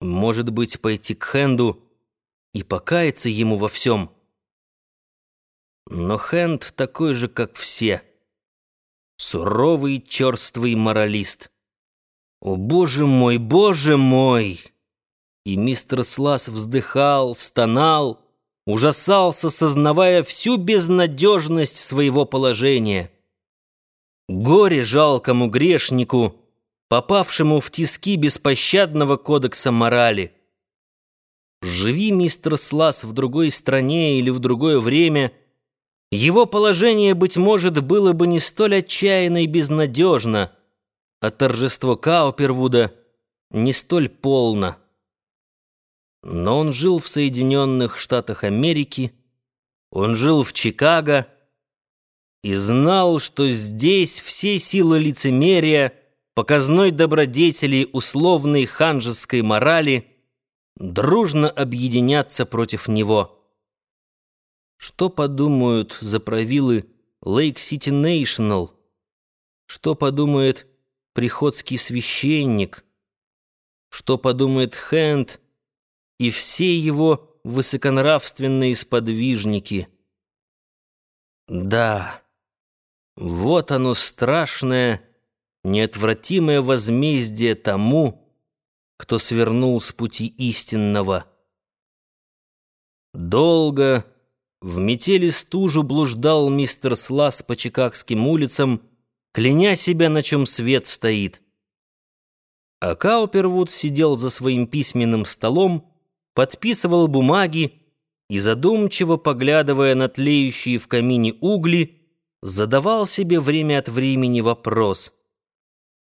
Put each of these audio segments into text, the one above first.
Может быть, пойти к Хенду и покаяться ему во всем. Но Хенд такой же, как все. Суровый, черствый моралист. О, боже мой, боже мой! И мистер Слас вздыхал, стонал, ужасался, сознавая всю безнадежность своего положения. Горе жалкому грешнику, попавшему в тиски беспощадного кодекса морали. Живи мистер Слас в другой стране или в другое время, его положение, быть может, было бы не столь отчаянно и безнадежно, а торжество Каупервуда не столь полно. Но он жил в Соединенных Штатах Америки, он жил в Чикаго и знал, что здесь все силы лицемерия — показной добродетели условной ханжеской морали дружно объединятся против него. Что подумают заправилы Лейк-Сити Нейшнл? Что подумает приходский священник? Что подумает Хэнд и все его высоконравственные сподвижники? Да, вот оно страшное, неотвратимое возмездие тому, кто свернул с пути истинного. Долго в метели стужу блуждал мистер Слас по чикагским улицам, кляня себя, на чем свет стоит. А Каупервуд сидел за своим письменным столом, подписывал бумаги и, задумчиво поглядывая на тлеющие в камине угли, задавал себе время от времени вопрос —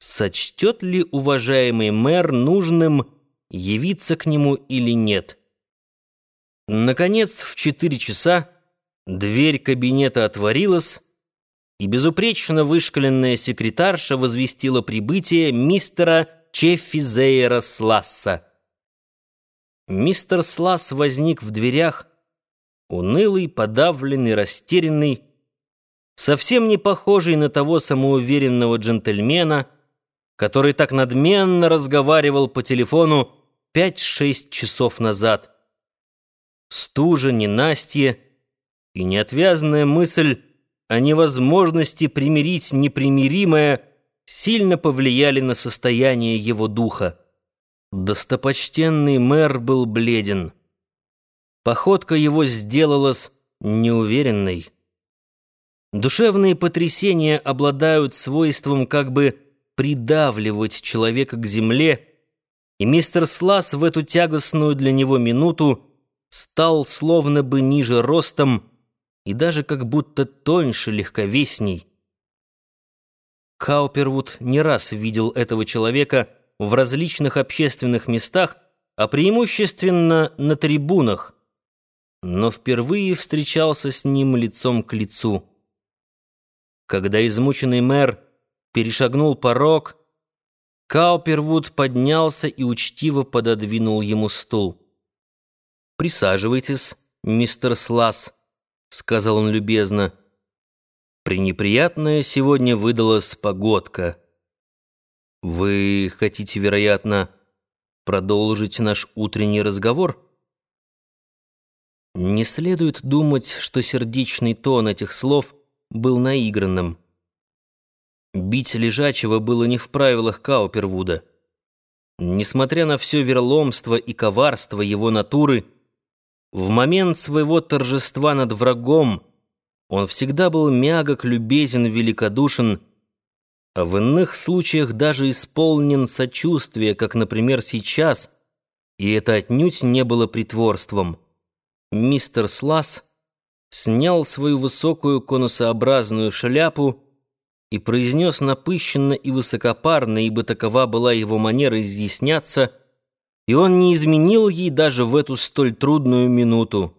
сочтет ли уважаемый мэр нужным явиться к нему или нет. Наконец, в четыре часа дверь кабинета отворилась, и безупречно вышкаленная секретарша возвестила прибытие мистера Чеффи Зейера Сласса. Мистер Сласс возник в дверях, унылый, подавленный, растерянный, совсем не похожий на того самоуверенного джентльмена, который так надменно разговаривал по телефону пять-шесть часов назад. Стужа, ненастье и неотвязная мысль о невозможности примирить непримиримое сильно повлияли на состояние его духа. Достопочтенный мэр был бледен. Походка его сделалась неуверенной. Душевные потрясения обладают свойством как бы придавливать человека к земле, и мистер Слас в эту тягостную для него минуту стал словно бы ниже ростом и даже как будто тоньше, легковесней. Каупервуд не раз видел этого человека в различных общественных местах, а преимущественно на трибунах, но впервые встречался с ним лицом к лицу. Когда измученный мэр перешагнул порог. Каупервуд поднялся и учтиво пододвинул ему стул. «Присаживайтесь, мистер Слас», — сказал он любезно. «Пренеприятная сегодня выдалась погодка. Вы хотите, вероятно, продолжить наш утренний разговор?» Не следует думать, что сердечный тон этих слов был наигранным. Бить лежачего было не в правилах Каупервуда. Несмотря на все верломство и коварство его натуры, в момент своего торжества над врагом он всегда был мягок, любезен, великодушен, а в иных случаях даже исполнен сочувствия, как, например, сейчас, и это отнюдь не было притворством. Мистер Слас снял свою высокую конусообразную шляпу и произнес напыщенно и высокопарно, ибо такова была его манера изъясняться, и он не изменил ей даже в эту столь трудную минуту.